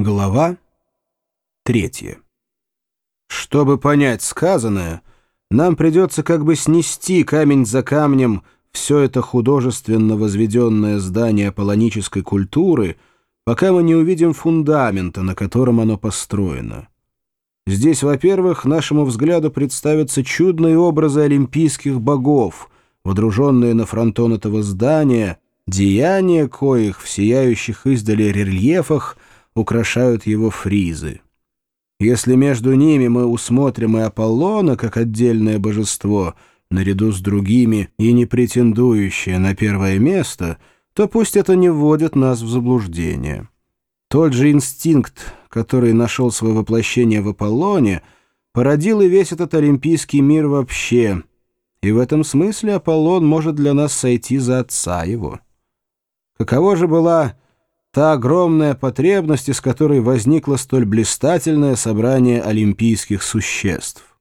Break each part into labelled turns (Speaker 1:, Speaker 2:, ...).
Speaker 1: Глава третья. Чтобы понять сказанное, нам придется как бы снести камень за камнем все это художественно возведенное здание аполлонической культуры, пока мы не увидим фундамента, на котором оно построено. Здесь, во-первых, нашему взгляду представятся чудные образы олимпийских богов, водруженные на фронтон этого здания, деяния коих в сияющих издали рельефах — украшают его фризы. Если между ними мы усмотрим и Аполлона как отдельное божество, наряду с другими и не претендующее на первое место, то пусть это не вводит нас в заблуждение. Тот же инстинкт, который нашел свое воплощение в Аполлоне, породил и весь этот олимпийский мир вообще, и в этом смысле Аполлон может для нас сойти за отца его. Каково же была та огромная потребность, из которой возникло столь блистательное собрание олимпийских существ.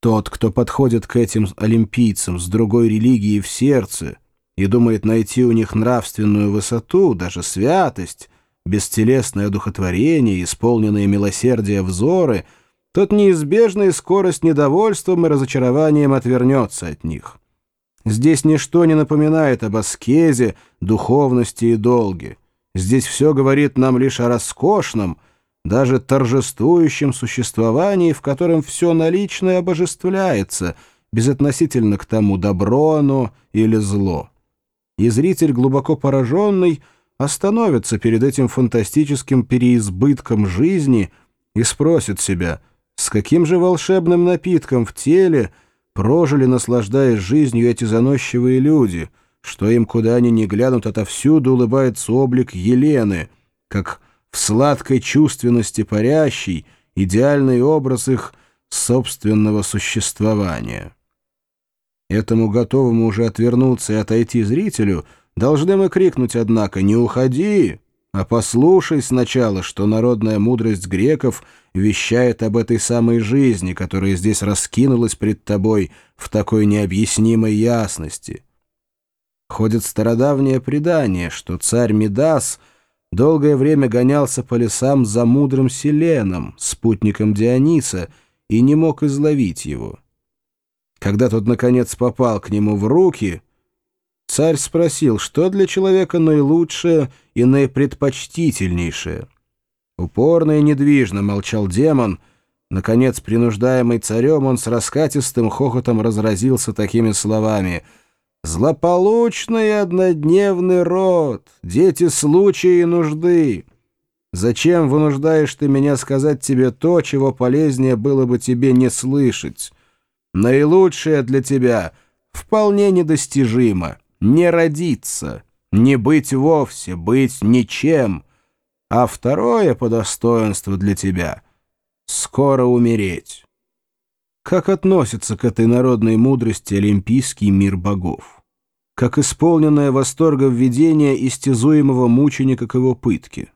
Speaker 1: Тот, кто подходит к этим олимпийцам с другой религией в сердце и думает найти у них нравственную высоту, даже святость, бестелесное одухотворение, исполненные милосердия взоры, тот неизбежно и скорость недовольством и разочарованием отвернется от них. Здесь ничто не напоминает об аскезе, духовности и долге. Здесь все говорит нам лишь о роскошном, даже торжествующем существовании, в котором все наличное обожествляется, безотносительно к тому, добро оно или зло. И зритель, глубоко пораженный, остановится перед этим фантастическим переизбытком жизни и спросит себя, с каким же волшебным напитком в теле – прожили, наслаждаясь жизнью эти заносчивые люди, что им, куда они ни глянут, отовсюду улыбается облик Елены, как в сладкой чувственности парящий, идеальный образ их собственного существования. Этому готовому уже отвернуться и отойти зрителю должны мы крикнуть, однако, «Не уходи!» А послушай сначала, что народная мудрость греков вещает об этой самой жизни, которая здесь раскинулась пред тобой в такой необъяснимой ясности. Ходит стародавнее предание, что царь Мидас долгое время гонялся по лесам за мудрым Селеном, спутником Диониса, и не мог изловить его. Когда тот, наконец, попал к нему в руки — Царь спросил, что для человека наилучшее и наипредпочтительнейшее. Упорно и недвижно молчал демон. Наконец, принуждаемый царем, он с раскатистым хохотом разразился такими словами «Злополучный однодневный род, дети случая и нужды. Зачем вынуждаешь ты меня сказать тебе то, чего полезнее было бы тебе не слышать? Наилучшее для тебя вполне недостижимо» не родиться, не быть вовсе, быть ничем, а второе по достоинству для тебя — скоро умереть. Как относится к этой народной мудрости олимпийский мир богов? Как исполненное восторга введение истязуемого мученика к его пытке?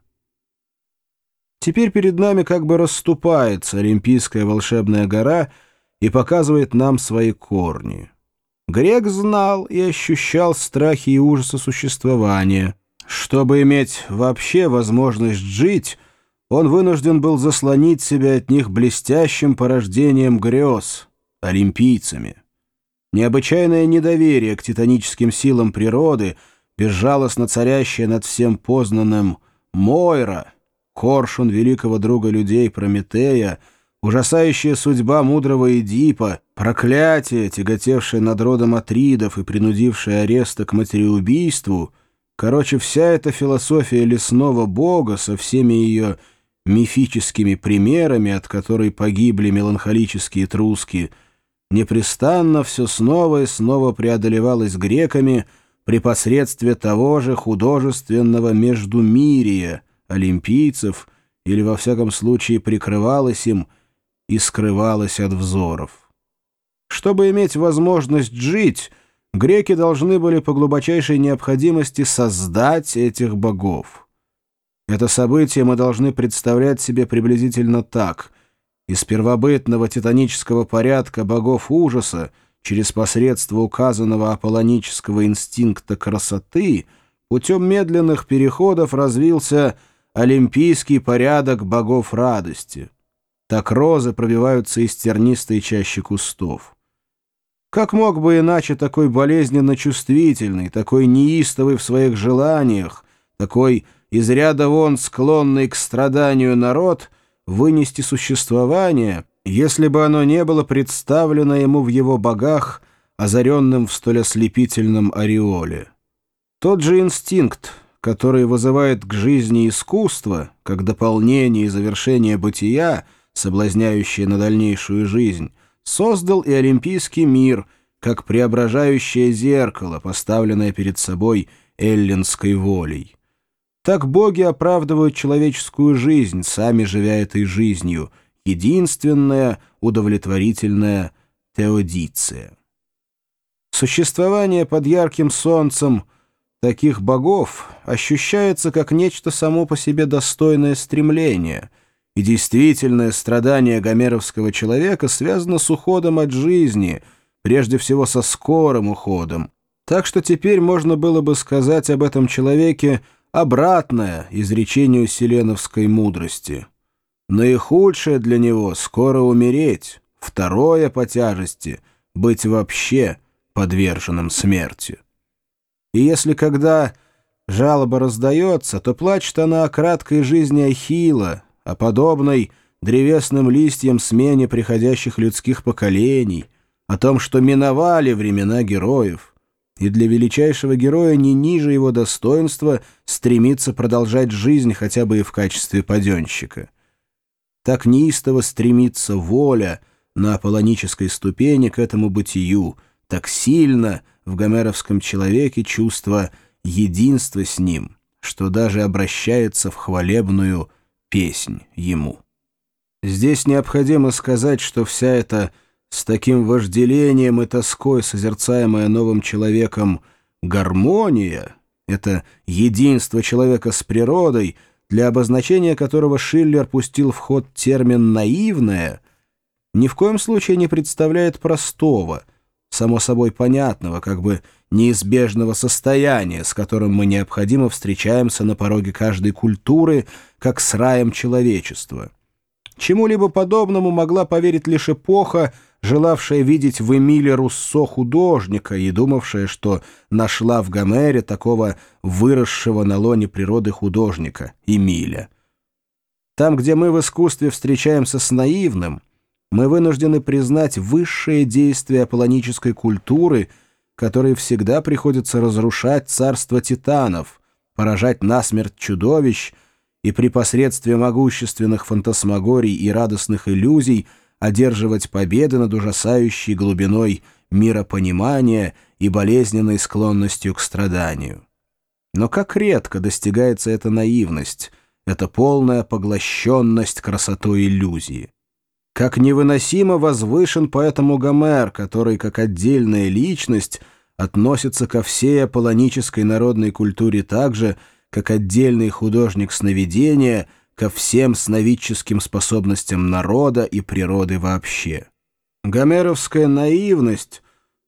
Speaker 1: Теперь перед нами как бы расступается Олимпийская волшебная гора и показывает нам свои корни. Грек знал и ощущал страхи и ужасы существования. Чтобы иметь вообще возможность жить, он вынужден был заслонить себя от них блестящим порождением грез, олимпийцами. Необычайное недоверие к титаническим силам природы, безжалостно царящее над всем познанным Мойра, коршун великого друга людей Прометея — Ужасающая судьба мудрого Эдипа, проклятие, тяготевшее над родом Атридов и принудившее Ареста к материубийству, короче, вся эта философия лесного бога со всеми ее мифическими примерами, от которой погибли меланхолические труски, непрестанно все снова и снова преодолевалось греками при посредстве того же художественного междумирия, олимпийцев, или, во всяком случае, прикрывалось им – и скрывалась от взоров. Чтобы иметь возможность жить, греки должны были по глубочайшей необходимости создать этих богов. Это событие мы должны представлять себе приблизительно так. Из первобытного титанического порядка богов ужаса через посредство указанного аполлонического инстинкта красоты путем медленных переходов развился олимпийский порядок богов радости. Так розы пробиваются из тернистой чащи кустов. Как мог бы иначе такой болезненно чувствительный, такой неистовый в своих желаниях, такой из ряда вон склонный к страданию народ вынести существование, если бы оно не было представлено ему в его богах, озаренным в столь ослепительном ореоле? Тот же инстинкт, который вызывает к жизни искусство, как дополнение и завершение бытия, соблазняющее на дальнейшую жизнь, создал и олимпийский мир, как преображающее зеркало, поставленное перед собой эллинской волей. Так боги оправдывают человеческую жизнь, сами живя этой жизнью, единственная удовлетворительная теодиция. Существование под ярким солнцем таких богов ощущается как нечто само по себе достойное стремление — и действительное страдание гомеровского человека связано с уходом от жизни, прежде всего со скорым уходом. Так что теперь можно было бы сказать об этом человеке обратное изречению селеновской мудрости. Наихудшее для него — скоро умереть, второе по тяжести — быть вообще подверженным смерти. И если когда жалоба раздается, то плачет она о краткой жизни Ахилла, о подобной древесным листьям смене приходящих людских поколений, о том, что миновали времена героев, и для величайшего героя не ниже его достоинства стремиться продолжать жизнь хотя бы и в качестве паденщика. Так неистово стремится воля на аполлонической ступени к этому бытию, так сильно в гомеровском человеке чувство единства с ним, что даже обращается в хвалебную песнь ему. Здесь необходимо сказать, что вся эта с таким вожделением и тоской созерцаемая новым человеком гармония, это единство человека с природой, для обозначения которого Шиллер пустил в ход термин «наивное», ни в коем случае не представляет простого, само собой понятного, как бы неизбежного состояния, с которым мы необходимо встречаемся на пороге каждой культуры, как с раем человечества. Чему-либо подобному могла поверить лишь эпоха, желавшая видеть в Эмиле Руссо художника и думавшая, что нашла в Гомере такого выросшего на лоне природы художника, Эмиля. Там, где мы в искусстве встречаемся с наивным, мы вынуждены признать высшее действие аполлонической культуры — которые всегда приходится разрушать царство титанов, поражать насмерть чудовищ и при посредстве могущественных фантасмагорий и радостных иллюзий одерживать победы над ужасающей глубиной миропонимания и болезненной склонностью к страданию. Но как редко достигается эта наивность, эта полная поглощенность красотой иллюзии. Как невыносимо возвышен поэтому Гомер, который, как отдельная личность, относится ко всей аполлонической народной культуре так же, как отдельный художник сновидения ко всем сновидческим способностям народа и природы вообще. Гомеровская наивность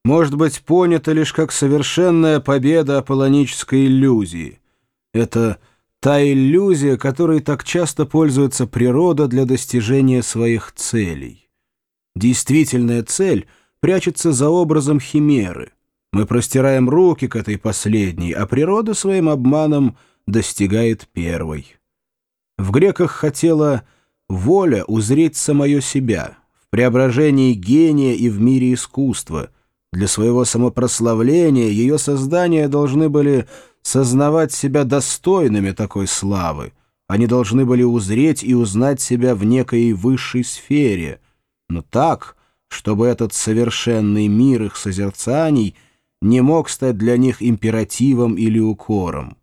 Speaker 1: может быть понята лишь как совершенная победа аполлонической иллюзии. Это – Та иллюзия, которой так часто пользуется природа для достижения своих целей. Действительная цель прячется за образом химеры. Мы простираем руки к этой последней, а природа своим обманом достигает первой. В греках хотела воля узреть самое себя, в преображении гения и в мире искусства. Для своего самопрославления ее создания должны были сознавать себя достойными такой славы. Они должны были узреть и узнать себя в некой высшей сфере, но так, чтобы этот совершенный мир их созерцаний не мог стать для них императивом или укором.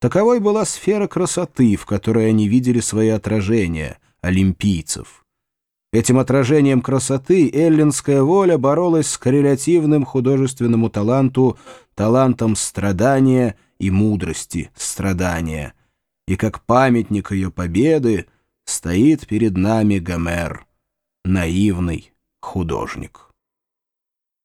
Speaker 1: Таковой была сфера красоты, в которой они видели свои отражения, олимпийцев. Этим отражением красоты эллинская воля боролась с коррелятивным художественному таланту, талантом страдания и мудрости страдания, и как памятник ее победы стоит перед нами Гомер, наивный художник.